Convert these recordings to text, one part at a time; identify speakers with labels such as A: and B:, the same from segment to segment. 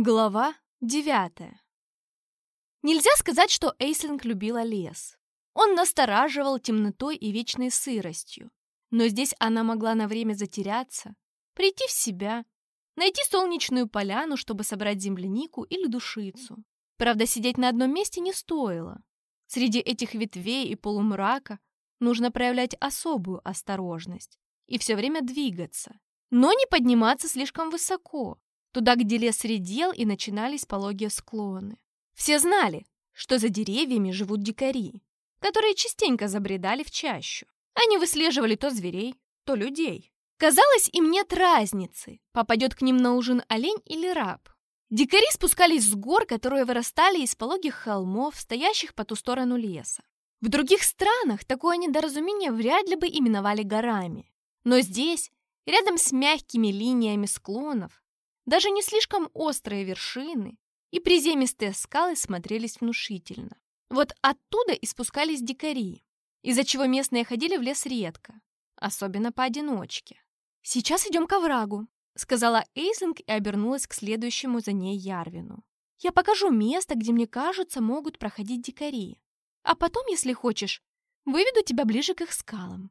A: Глава девятая. Нельзя сказать, что Эйслинг любила лес. Он настораживал темнотой и вечной сыростью. Но здесь она могла на время затеряться, прийти в себя, найти солнечную поляну, чтобы собрать землянику или душицу. Правда, сидеть на одном месте не стоило. Среди этих ветвей и полумрака нужно проявлять особую осторожность и все время двигаться, но не подниматься слишком высоко, туда, где лес редел и начинались пологие склоны. Все знали, что за деревьями живут дикари, которые частенько забредали в чащу. Они выслеживали то зверей, то людей. Казалось, им нет разницы, попадет к ним на ужин олень или раб. Дикари спускались с гор, которые вырастали из пологих холмов, стоящих по ту сторону леса. В других странах такое недоразумение вряд ли бы именовали горами. Но здесь, рядом с мягкими линиями склонов, даже не слишком острые вершины и приземистые скалы смотрелись внушительно. Вот оттуда и спускались дикари, из-за чего местные ходили в лес редко, особенно поодиночке. «Сейчас идем к оврагу», — сказала Эйзлинг и обернулась к следующему за ней Ярвину. «Я покажу место, где, мне кажется, могут проходить дикари. А потом, если хочешь, выведу тебя ближе к их скалам».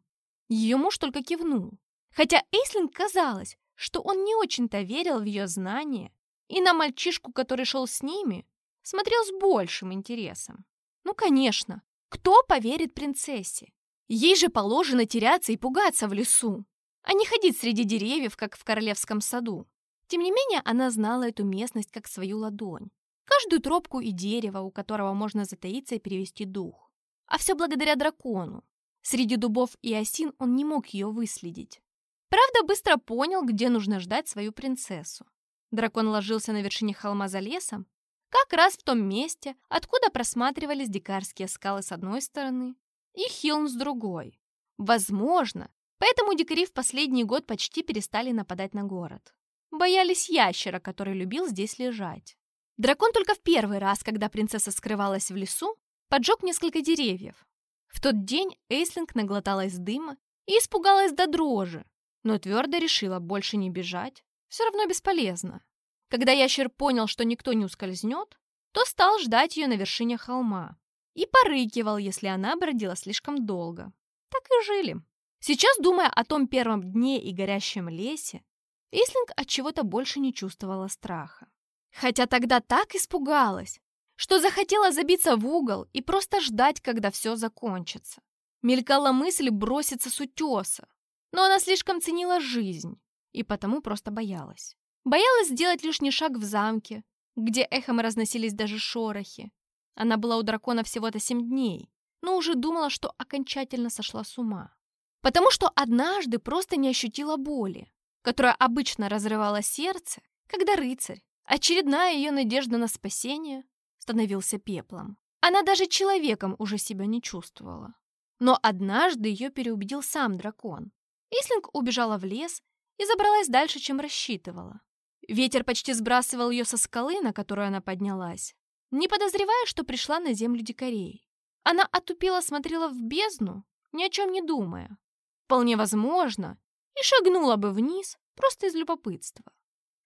A: Ее муж только кивнул. Хотя Эйслинг казалось, что он не очень-то верил в ее знания и на мальчишку, который шел с ними, смотрел с большим интересом. Ну, конечно, кто поверит принцессе? Ей же положено теряться и пугаться в лесу, а не ходить среди деревьев, как в королевском саду. Тем не менее, она знала эту местность как свою ладонь. Каждую тропку и дерево, у которого можно затаиться и перевести дух. А все благодаря дракону. Среди дубов и осин он не мог ее выследить. Правда, быстро понял, где нужно ждать свою принцессу. Дракон ложился на вершине холма за лесом, как раз в том месте, откуда просматривались дикарские скалы с одной стороны и Хилм с другой. Возможно, поэтому дикари в последний год почти перестали нападать на город. Боялись ящера, который любил здесь лежать. Дракон только в первый раз, когда принцесса скрывалась в лесу, поджег несколько деревьев. В тот день Эйслинг наглоталась дыма и испугалась до дрожи, но твердо решила больше не бежать. Все равно бесполезно. Когда ящер понял, что никто не ускользнет, то стал ждать ее на вершине холма и порыкивал, если она бродила слишком долго. Так и жили. Сейчас, думая о том первом дне и горящем лесе, Ислинг от чего-то больше не чувствовала страха. Хотя тогда так испугалась, что захотела забиться в угол и просто ждать, когда все закончится. Мелькала мысль броситься с утеса, но она слишком ценила жизнь и потому просто боялась. Боялась сделать лишний шаг в замке, где эхом разносились даже шорохи. Она была у дракона всего-то семь дней, но уже думала, что окончательно сошла с ума. Потому что однажды просто не ощутила боли, которая обычно разрывала сердце, когда рыцарь, очередная ее надежда на спасение, становился пеплом. Она даже человеком уже себя не чувствовала. Но однажды ее переубедил сам дракон. Ислинг убежала в лес и забралась дальше, чем рассчитывала. Ветер почти сбрасывал ее со скалы, на которую она поднялась, не подозревая, что пришла на землю дикарей. Она отупела смотрела в бездну, ни о чем не думая. Вполне возможно, и шагнула бы вниз просто из любопытства.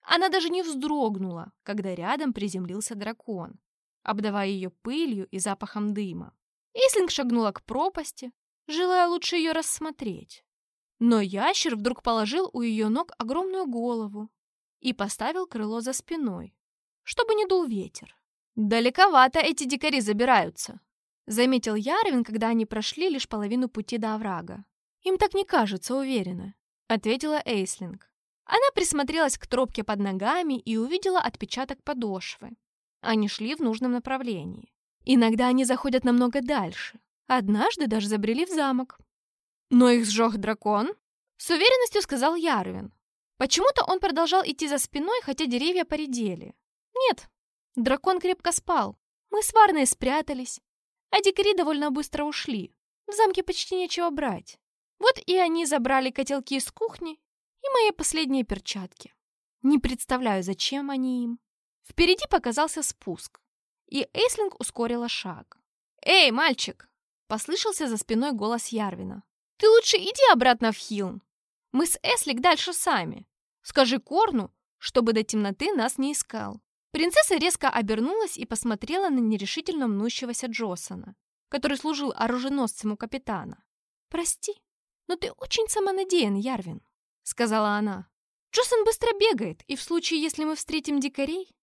A: Она даже не вздрогнула, когда рядом приземлился дракон, обдавая ее пылью и запахом дыма. Ислинг шагнула к пропасти, желая лучше ее рассмотреть. Но ящер вдруг положил у ее ног огромную голову и поставил крыло за спиной, чтобы не дул ветер. «Далековато эти дикари забираются», — заметил Ярвин, когда они прошли лишь половину пути до оврага. «Им так не кажется, уверенно», — ответила Эйслинг. Она присмотрелась к тропке под ногами и увидела отпечаток подошвы. Они шли в нужном направлении. Иногда они заходят намного дальше. Однажды даже забрели в замок. «Но их сжег дракон?» С уверенностью сказал Ярвин. Почему-то он продолжал идти за спиной, хотя деревья поредели. «Нет, дракон крепко спал. Мы с Варной спрятались, а дикари довольно быстро ушли. В замке почти нечего брать. Вот и они забрали котелки из кухни и мои последние перчатки. Не представляю, зачем они им. Впереди показался спуск, и Эйслинг ускорила шаг. «Эй, мальчик!» — послышался за спиной голос Ярвина. Ты лучше иди обратно в Хилн. Мы с Эслик дальше сами. Скажи Корну, чтобы до темноты нас не искал. Принцесса резко обернулась и посмотрела на нерешительно мнущегося Джосона, который служил оруженосцем у капитана. «Прости, но ты очень самонадеян, Ярвин», — сказала она. «Джосон быстро бегает, и в случае, если мы встретим дикарей,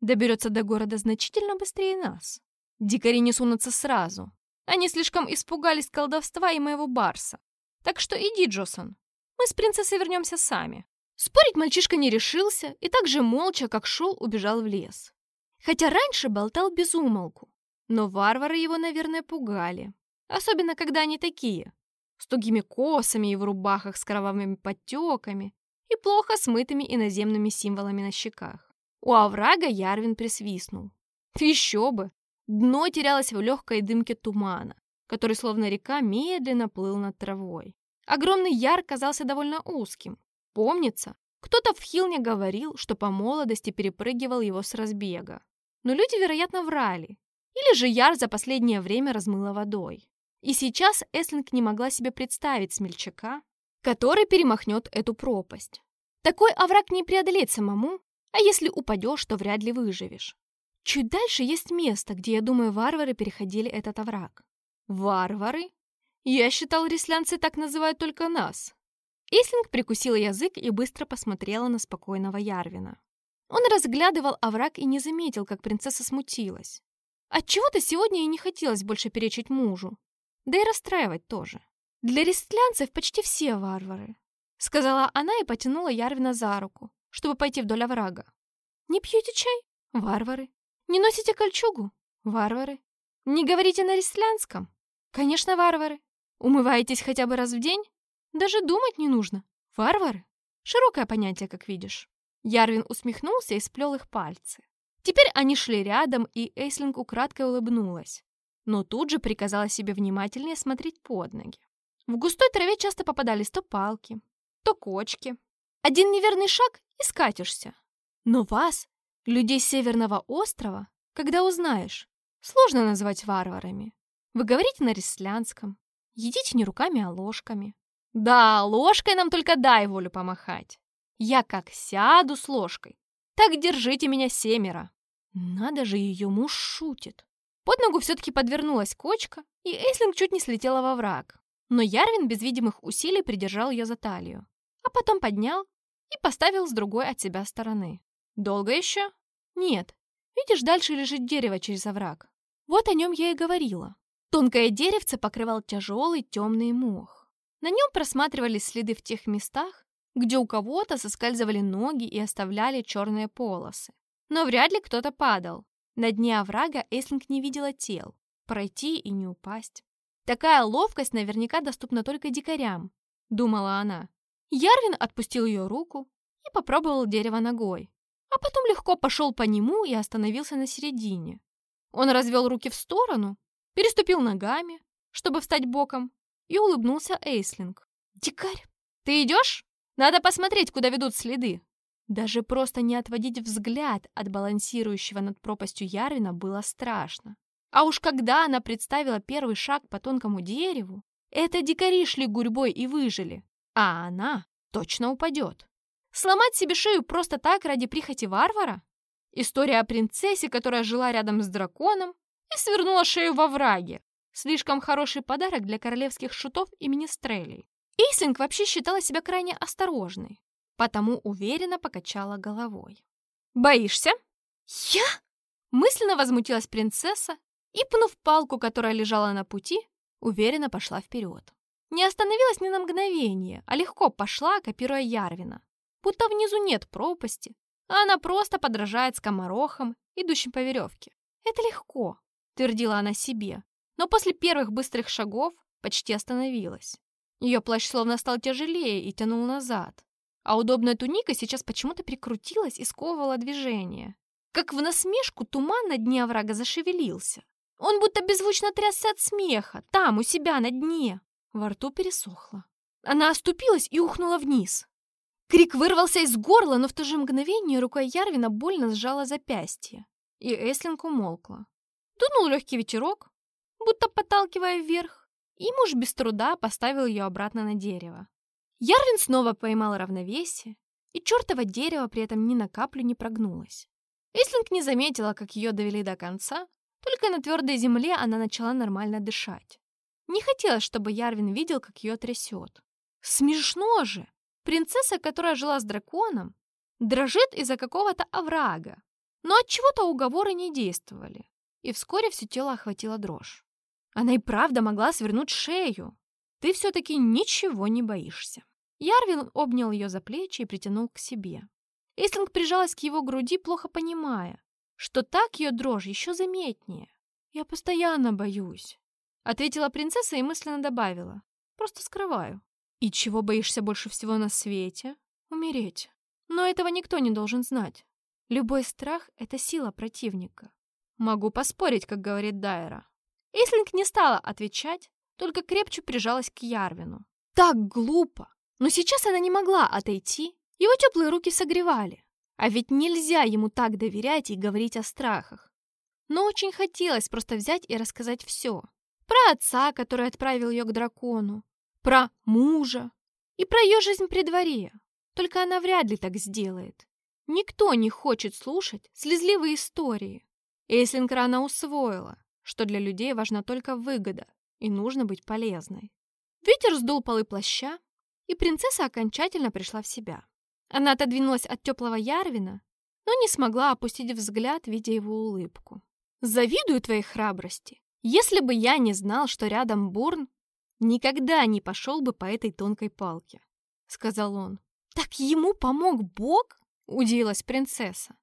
A: доберется до города значительно быстрее нас. Дикари не сунутся сразу. Они слишком испугались колдовства и моего барса. Так что иди, Джосон. Мы с принцессой вернемся сами». Спорить мальчишка не решился и так же молча, как шел, убежал в лес. Хотя раньше болтал без умолку, но варвары его, наверное, пугали. Особенно, когда они такие, с тугими косами и в рубахах с кровавыми подтеками и плохо смытыми иноземными символами на щеках. У оврага Ярвин присвистнул. Еще бы! Дно терялось в легкой дымке тумана, который, словно река, медленно плыл над травой. Огромный яр казался довольно узким, Помнится, кто-то в Хилне говорил, что по молодости перепрыгивал его с разбега. Но люди, вероятно, врали. Или же Яр за последнее время размыло водой. И сейчас Эслинг не могла себе представить смельчака, который перемахнет эту пропасть. Такой овраг не преодолеть самому, а если упадешь, то вряд ли выживешь. Чуть дальше есть место, где, я думаю, варвары переходили этот овраг. Варвары? Я считал, рислянцы так называют только нас. Ислинг прикусила язык и быстро посмотрела на спокойного Ярвина. Он разглядывал овраг и не заметил, как принцесса смутилась. Отчего-то сегодня ей не хотелось больше перечить мужу. Да и расстраивать тоже. Для рестлянцев почти все варвары. Сказала она и потянула Ярвина за руку, чтобы пойти вдоль оврага. Не пьете чай? Варвары. Не носите кольчугу? Варвары. Не говорите на рестлянском? Конечно, варвары. Умываетесь хотя бы раз в день? Даже думать не нужно. Варвары? Широкое понятие, как видишь. Ярвин усмехнулся и сплел их пальцы. Теперь они шли рядом, и Эйслинг украдкой улыбнулась. Но тут же приказала себе внимательнее смотреть под ноги. В густой траве часто попадались то палки, то кочки. Один неверный шаг — и скатишься. Но вас, людей Северного острова, когда узнаешь, сложно назвать варварами. Вы говорите на рестлянском, едите не руками, а ложками. Да, ложкой нам только дай волю помахать. Я как сяду с ложкой, так держите меня семеро. Надо же, ее муж шутит. Под ногу все-таки подвернулась кочка, и Эйслинг чуть не слетела во враг. Но Ярвин без видимых усилий придержал ее за талию, а потом поднял и поставил с другой от себя стороны. «Долго еще?» «Нет. Видишь, дальше лежит дерево через овраг. Вот о нем я и говорила. Тонкое деревце покрывал тяжелый темный мох. На нем просматривались следы в тех местах, где у кого-то соскальзывали ноги и оставляли черные полосы. Но вряд ли кто-то падал. На дне оврага Эслинг не видела тел. Пройти и не упасть. Такая ловкость наверняка доступна только дикарям, думала она. Ярвин отпустил ее руку и попробовал дерево ногой, а потом легко пошел по нему и остановился на середине. Он развел руки в сторону, переступил ногами, чтобы встать боком, и улыбнулся Эйслинг. «Дикарь, ты идешь? Надо посмотреть, куда ведут следы». Даже просто не отводить взгляд от балансирующего над пропастью Ярвина было страшно. А уж когда она представила первый шаг по тонкому дереву, это дикари шли гурьбой и выжили, а она точно упадет. Сломать себе шею просто так ради прихоти варвара? История о принцессе, которая жила рядом с драконом и свернула шею во враге. Слишком хороший подарок для королевских шутов и министрелей. Эйслинг вообще считала себя крайне осторожной, потому уверенно покачала головой. «Боишься?» «Я?» Мысленно возмутилась принцесса и, пнув палку, которая лежала на пути, уверенно пошла вперед. Не остановилась ни на мгновение, а легко пошла, копируя Ярвина. Будто внизу нет пропасти, а она просто подражает скоморохам, идущим по веревке. «Это легко», — твердила она себе, но после первых быстрых шагов почти остановилась. Ее плащ словно стал тяжелее и тянул назад, а удобная туника сейчас почему-то прикрутилась и сковывала движение. Как в насмешку туман на дне оврага зашевелился. Он будто беззвучно трясся от смеха, там, у себя, на дне. Во рту пересохло. Она оступилась и ухнула вниз. Крик вырвался из горла, но в то же мгновение рука Ярвина больно сжала запястье, и Эслинг умолкла. Дунул легкий ветерок, будто подталкивая вверх, и муж без труда поставил ее обратно на дерево. Ярвин снова поймал равновесие, и чертово дерево при этом ни на каплю не прогнулось. Эйслинг не заметила, как ее довели до конца, только на твердой земле она начала нормально дышать. Не хотелось, чтобы Ярвин видел, как ее трясет. Смешно же! Принцесса, которая жила с драконом, дрожит из-за какого-то оврага. Но от чего-то уговоры не действовали, и вскоре все тело охватило дрожь. Она и правда могла свернуть шею. Ты все-таки ничего не боишься. Ярвин обнял ее за плечи и притянул к себе. Эйслинг прижалась к его груди, плохо понимая, что так ее дрожь еще заметнее. «Я постоянно боюсь», — ответила принцесса и мысленно добавила. «Просто скрываю». «И чего боишься больше всего на свете?» «Умереть. Но этого никто не должен знать. Любой страх — это сила противника. Могу поспорить, как говорит Дайра. Эйслинг не стала отвечать, только крепче прижалась к Ярвину. Так глупо! Но сейчас она не могла отойти, его теплые руки согревали. А ведь нельзя ему так доверять и говорить о страхах. Но очень хотелось просто взять и рассказать все. Про отца, который отправил ее к дракону, про мужа и про ее жизнь при дворе. Только она вряд ли так сделает. Никто не хочет слушать слезливые истории. Эйслинг рано усвоила, что для людей важна только выгода, и нужно быть полезной. Ветер сдул полы плаща, и принцесса окончательно пришла в себя. Она отодвинулась от теплого Ярвина, но не смогла опустить взгляд, видя его улыбку. «Завидую твоей храбрости. Если бы я не знал, что рядом Бурн, никогда не пошел бы по этой тонкой палке», — сказал он. «Так ему помог Бог?» — удивилась принцесса.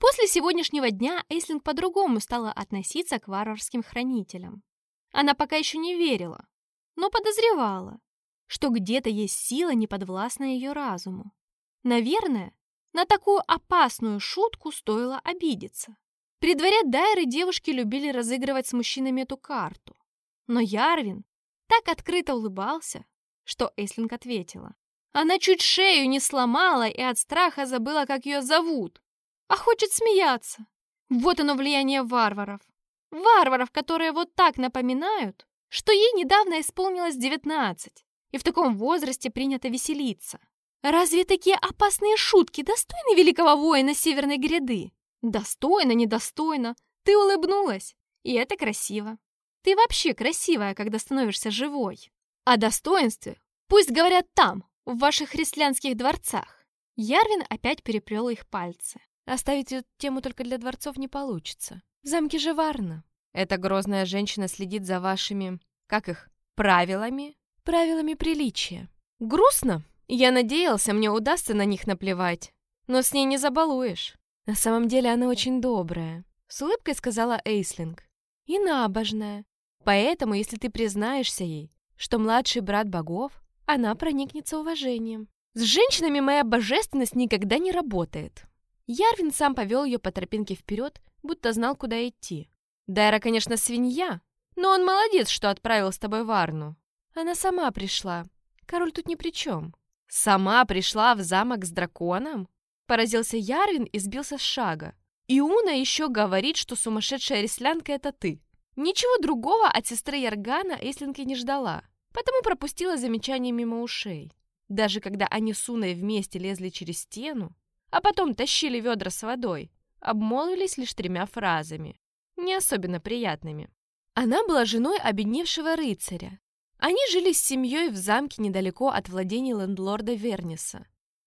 A: После сегодняшнего дня Эйслинг по-другому стала относиться к варварским хранителям. Она пока еще не верила, но подозревала, что где-то есть сила, неподвластная ее разуму. Наверное, на такую опасную шутку стоило обидеться. При дворе Дайры девушки любили разыгрывать с мужчинами эту карту. Но Ярвин так открыто улыбался, что Эйслинг ответила. Она чуть шею не сломала и от страха забыла, как ее зовут. А хочет смеяться. Вот оно влияние варваров. Варваров, которые вот так напоминают, что ей недавно исполнилось 19, и в таком возрасте принято веселиться. Разве такие опасные шутки достойны великого воина Северной гряды? Достойно, недостойно. Ты улыбнулась, и это красиво. Ты вообще красивая, когда становишься живой. О достоинстве пусть говорят там, в ваших христианских дворцах. Ярвин опять переплел их пальцы. Оставить эту тему только для дворцов не получится. В замке же Варна. Эта грозная женщина следит за вашими, как их, правилами? Правилами приличия. Грустно? Я надеялся, мне удастся на них наплевать. Но с ней не забалуешь. На самом деле она очень добрая. С улыбкой сказала Эйслинг. И набожная. Поэтому, если ты признаешься ей, что младший брат богов, она проникнется уважением. С женщинами моя божественность никогда не работает. Ярвин сам повел ее по тропинке вперед, будто знал, куда идти. Дайра, конечно, свинья, но он молодец, что отправил с тобой Варну. Она сама пришла. Король тут ни при чем. Сама пришла в замок с драконом? Поразился Ярвин и сбился с шага. Иуна еще говорит, что сумасшедшая реслянка — это ты. Ничего другого от сестры Яргана Эйслинки не ждала, потому пропустила замечание мимо ушей. Даже когда они с Уной вместе лезли через стену, а потом тащили ведра с водой, обмолвились лишь тремя фразами, не особенно приятными. Она была женой обедневшего рыцаря. Они жили с семьей в замке недалеко от владений лендлорда Верниса.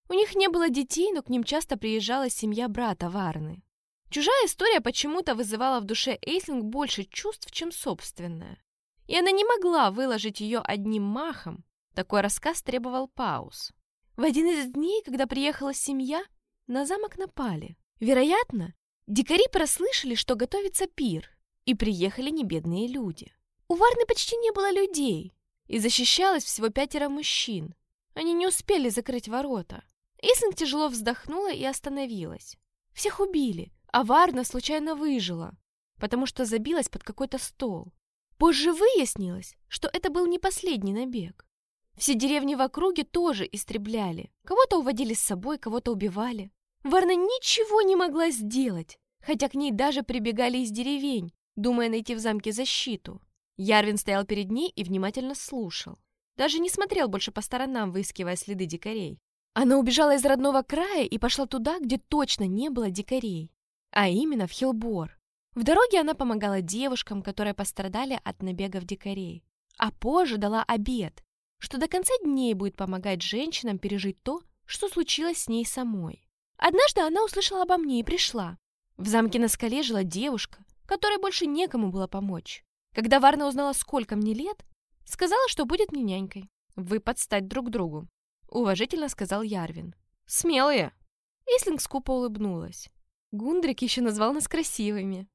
A: У них не было детей, но к ним часто приезжала семья брата Варны. Чужая история почему-то вызывала в душе Эйслинг больше чувств, чем собственная. И она не могла выложить ее одним махом. Такой рассказ требовал пауз. В один из дней, когда приехала семья, на замок напали. Вероятно, дикари прослышали, что готовится пир, и приехали небедные люди. У Варны почти не было людей, и защищалось всего пятеро мужчин. Они не успели закрыть ворота. Ислинг тяжело вздохнула и остановилась. Всех убили, а Варна случайно выжила, потому что забилась под какой-то стол. Позже выяснилось, что это был не последний набег. Все деревни в округе тоже истребляли. Кого-то уводили с собой, кого-то убивали. Варна ничего не могла сделать, хотя к ней даже прибегали из деревень, думая найти в замке защиту. Ярвин стоял перед ней и внимательно слушал. Даже не смотрел больше по сторонам, выискивая следы дикарей. Она убежала из родного края и пошла туда, где точно не было дикарей. а именно в Хилбор. В дороге она помогала девушкам, которые пострадали от набегов дикарей, а позже дала обед, что до конца дней будет помогать женщинам пережить то, что случилось с ней самой. Однажды она услышала обо мне и пришла. В замке на скале жила девушка, которой больше некому было помочь. Когда Варна узнала, сколько мне лет, сказала, что будет мне нянькой. «Вы подстать друг другу», — уважительно сказал Ярвин. «Смелые!» Ислинг скупо улыбнулась. Гундрик еще назвал нас красивыми.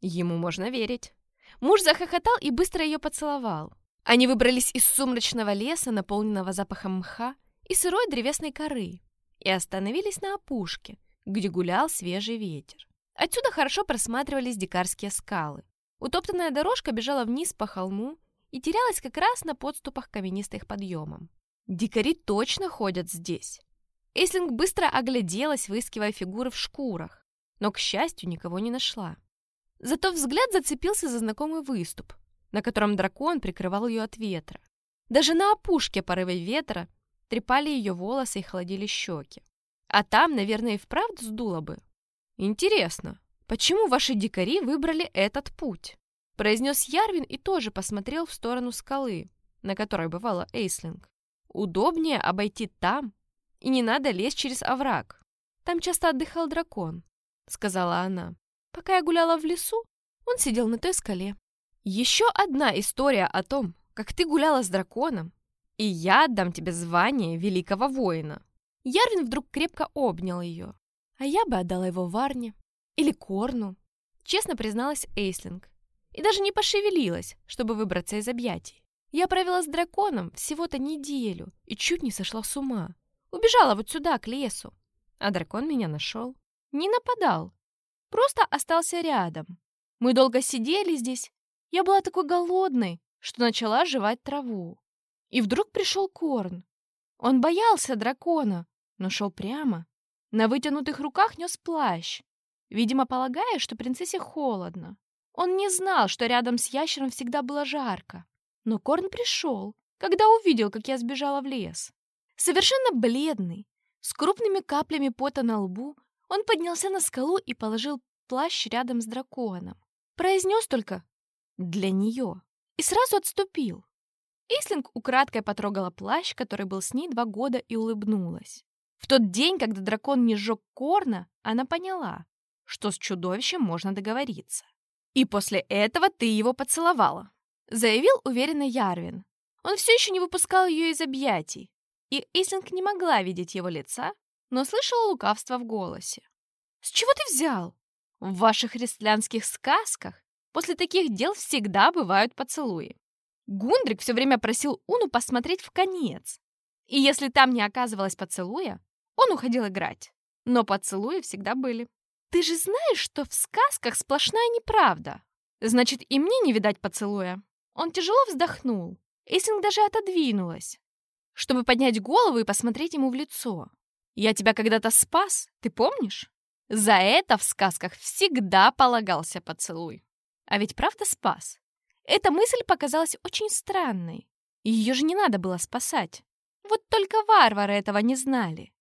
A: Ему можно верить. Муж захохотал и быстро ее поцеловал. Они выбрались из сумрачного леса, наполненного запахом мха и сырой древесной коры, и остановились на опушке, где гулял свежий ветер. Отсюда хорошо просматривались дикарские скалы. Утоптанная дорожка бежала вниз по холму и терялась как раз на подступах каменистых подъемом. Дикари точно ходят здесь. Эйслинг быстро огляделась, выискивая фигуры в шкурах, но, к счастью, никого не нашла. Зато взгляд зацепился за знакомый выступ, на котором дракон прикрывал ее от ветра. Даже на опушке порывы ветра трепали ее волосы и холодили щеки. А там, наверное, и вправду сдуло бы. Интересно, почему ваши дикари выбрали этот путь? Произнес Ярвин и тоже посмотрел в сторону скалы, на которой бывала Эйслинг. Удобнее обойти там, и не надо лезть через овраг. Там часто отдыхал дракон, сказала она. Пока я гуляла в лесу, он сидел на той скале. Еще одна история о том, как ты гуляла с драконом, и я отдам тебе звание великого воина. Ярвин вдруг крепко обнял ее. А я бы отдала его Варне или Корну, честно призналась Эйслинг. И даже не пошевелилась, чтобы выбраться из объятий. Я провела с драконом всего-то неделю и чуть не сошла с ума. Убежала вот сюда, к лесу. А дракон меня нашел. Не нападал, Просто остался рядом. Мы долго сидели здесь. Я была такой голодной, что начала жевать траву. И вдруг пришел Корн. Он боялся дракона, но шел прямо. На вытянутых руках нес плащ, видимо, полагая, что принцессе холодно. Он не знал, что рядом с ящером всегда было жарко. Но Корн пришел, когда увидел, как я сбежала в лес. Совершенно бледный, с крупными каплями пота на лбу, он поднялся на скалу и положил плащ рядом с драконом. Произнес только «для нее» и сразу отступил. Ислинг украдкой потрогала плащ, который был с ней два года, и улыбнулась. В тот день, когда дракон не сжег Корна, она поняла, что с чудовищем можно договориться. «И после этого ты его поцеловала», — заявил уверенно Ярвин. Он все еще не выпускал ее из объятий, и Ислинг не могла видеть его лица, но слышала лукавство в голосе. «С чего ты взял? В ваших христианских сказках после таких дел всегда бывают поцелуи. Гундрик все время просил Уну посмотреть в конец. И если там не оказывалось поцелуя, он уходил играть. Но поцелуи всегда были. Ты же знаешь, что в сказках сплошная неправда. Значит, и мне не видать поцелуя. Он тяжело вздохнул. Эйсинг даже отодвинулась, чтобы поднять голову и посмотреть ему в лицо. Я тебя когда-то спас, ты помнишь? За это в сказках всегда полагался поцелуй. А ведь правда спас? Эта мысль показалась очень странной. Ее же не надо было спасать. Вот только варвары этого не знали.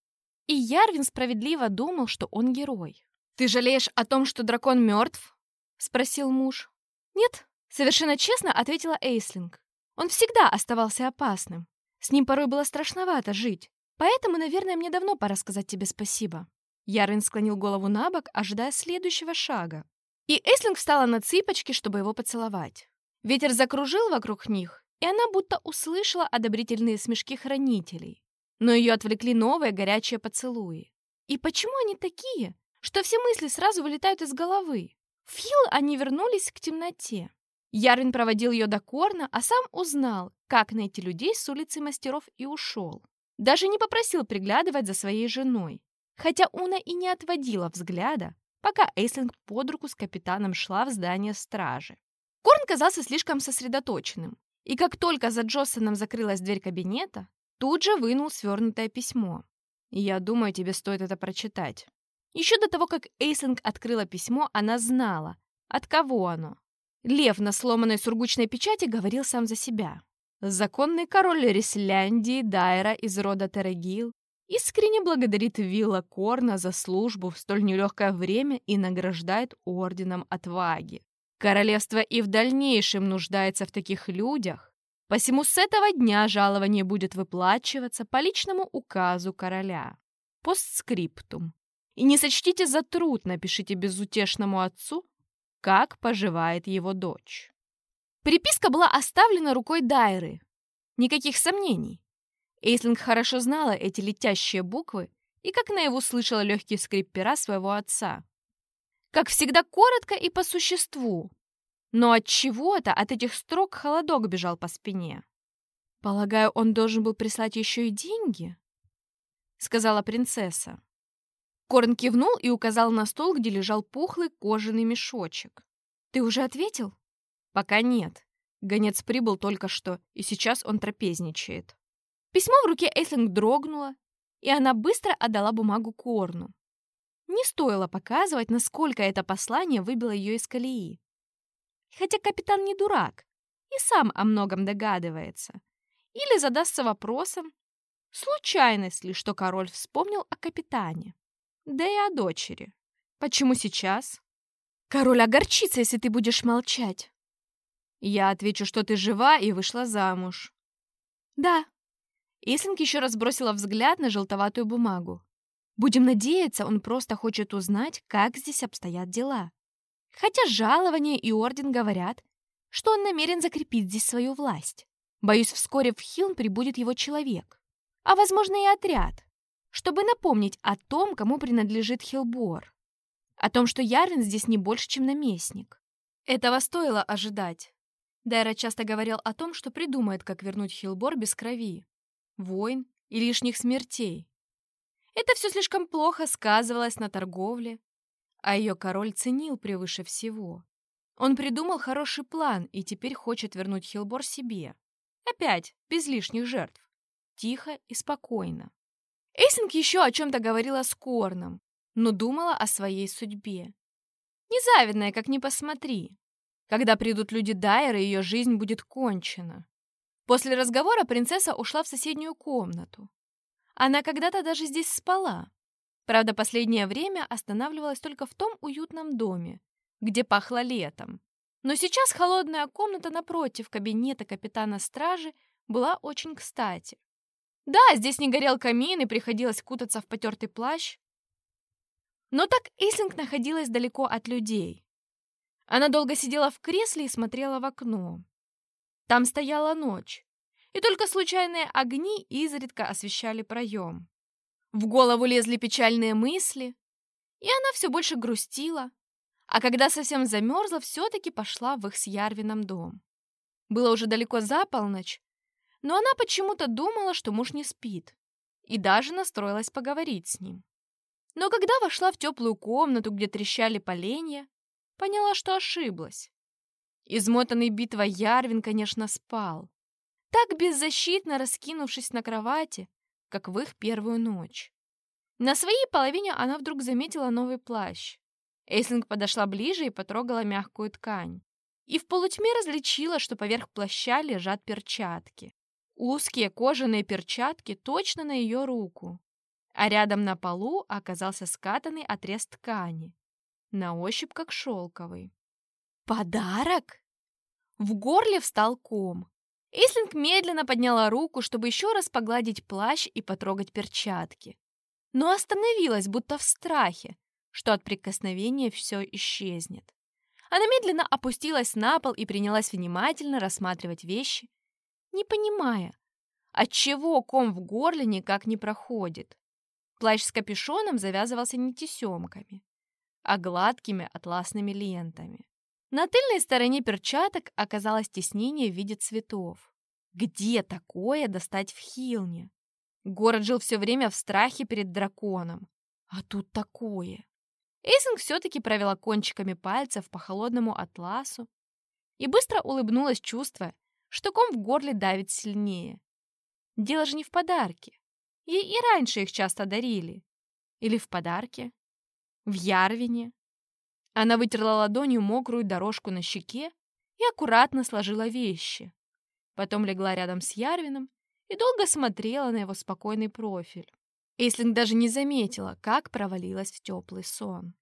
A: И Ярвин справедливо думал, что он герой. «Ты жалеешь о том, что дракон мертв?» — спросил муж. «Нет», — совершенно честно ответила Эйслинг. «Он всегда оставался опасным. С ним порой было страшновато жить. Поэтому, наверное, мне давно пора сказать тебе спасибо». Ярвин склонил голову на бок, ожидая следующего шага. И Эслинг встала на цыпочки, чтобы его поцеловать. Ветер закружил вокруг них, и она будто услышала одобрительные смешки хранителей. Но ее отвлекли новые горячие поцелуи. И почему они такие, что все мысли сразу вылетают из головы? Хилл они вернулись к темноте. Ярвин проводил ее до Корна, а сам узнал, как найти людей с улицы мастеров и ушел. Даже не попросил приглядывать за своей женой. Хотя Уна и не отводила взгляда, пока Эйслинг под руку с капитаном шла в здание стражи. Корн казался слишком сосредоточенным, и как только за Джоссоном закрылась дверь кабинета, тут же вынул свернутое письмо. «Я думаю, тебе стоит это прочитать». Еще до того, как Эйслинг открыла письмо, она знала, от кого оно. Лев на сломанной сургучной печати говорил сам за себя. Законный король Ресляндии Дайра из рода Терегил искренне благодарит Вилла Корна за службу в столь нелегкое время и награждает орденом отваги. Королевство и в дальнейшем нуждается в таких людях, посему с этого дня жалование будет выплачиваться по личному указу короля. Постскриптум. И не сочтите за труд, напишите безутешному отцу, как поживает его дочь. Переписка была оставлена рукой Дайры. Никаких сомнений. Эйслинг хорошо знала эти летящие буквы и как наяву слышала легкий скрип пера своего отца. Как всегда, коротко и по существу. Но от чего-то от этих строк холодок бежал по спине. «Полагаю, он должен был прислать еще и деньги?» — сказала принцесса. Корн кивнул и указал на стол, где лежал пухлый кожаный мешочек. «Ты уже ответил?» «Пока нет. Гонец прибыл только что, и сейчас он трапезничает». Письмо в руке Эйслинг дрогнуло, и она быстро отдала бумагу Корну. Не стоило показывать, насколько это послание выбило ее из колеи. Хотя капитан не дурак и сам о многом догадывается. Или задастся вопросом, случайность ли, что король вспомнил о капитане, да и о дочери. Почему сейчас? Король огорчится, если ты будешь молчать. Я отвечу, что ты жива и вышла замуж. Да. Ислинг еще раз бросила взгляд на желтоватую бумагу. Будем надеяться, он просто хочет узнать, как здесь обстоят дела. Хотя жалование и орден говорят, что он намерен закрепить здесь свою власть. Боюсь, вскоре в Хилн прибудет его человек, а, возможно, и отряд, чтобы напомнить о том, кому принадлежит Хилбор, о том, что Ярвин здесь не больше, чем наместник. Этого стоило ожидать. Дайра часто говорил о том, что придумает, как вернуть Хилбор без крови, войн и лишних смертей. Это все слишком плохо сказывалось на торговле, а ее король ценил превыше всего. Он придумал хороший план и теперь хочет вернуть Хилбор себе. Опять, без лишних жертв. Тихо и спокойно. Эйсинг еще о чем-то говорила с Корном, но думала о своей судьбе. Незавидная, как ни посмотри. Когда придут люди Дайера, ее жизнь будет кончена. После разговора принцесса ушла в соседнюю комнату. Она когда-то даже здесь спала. Правда, последнее время останавливалась только в том уютном доме, где пахло летом. Но сейчас холодная комната напротив кабинета капитана стражи была очень кстати. Да, здесь не горел камин и приходилось кутаться в потертый плащ. Но так Эйслинг находилась далеко от людей. Она долго сидела в кресле и смотрела в окно. Там стояла ночь и только случайные огни изредка освещали проем. В голову лезли печальные мысли, и она все больше грустила, а когда совсем замерзла, все-таки пошла в их с Ярвином дом. Было уже далеко за полночь, но она почему-то думала, что муж не спит, и даже настроилась поговорить с ним. Но когда вошла в теплую комнату, где трещали поленья, поняла, что ошиблась. Измотанный битвой Ярвин, конечно, спал так беззащитно раскинувшись на кровати, как в их первую ночь. На своей половине она вдруг заметила новый плащ. Эйслинг подошла ближе и потрогала мягкую ткань. И в полутьме различила, что поверх плаща лежат перчатки. Узкие кожаные перчатки точно на ее руку. А рядом на полу оказался скатанный отрез ткани. На ощупь как шелковый. «Подарок?» В горле встал ком. Ислинг медленно подняла руку, чтобы еще раз погладить плащ и потрогать перчатки. Но остановилась, будто в страхе, что от прикосновения все исчезнет. Она медленно опустилась на пол и принялась внимательно рассматривать вещи, не понимая, отчего ком в горле никак не проходит. Плащ с капюшоном завязывался не тесемками, а гладкими атласными лентами. На тыльной стороне перчаток оказалось теснение в виде цветов. Где такое достать в Хилне? Город жил все время в страхе перед драконом. А тут такое. Эйсинг все-таки провела кончиками пальцев по холодному атласу и быстро улыбнулась, чувствуя, что ком в горле давит сильнее. Дело же не в подарке. Ей и раньше их часто дарили. Или в подарке. В Ярвине. Она вытерла ладонью мокрую дорожку на щеке и аккуратно сложила вещи. Потом легла рядом с Ярвином и долго смотрела на его спокойный профиль. Эйслинг даже не заметила, как провалилась в теплый сон.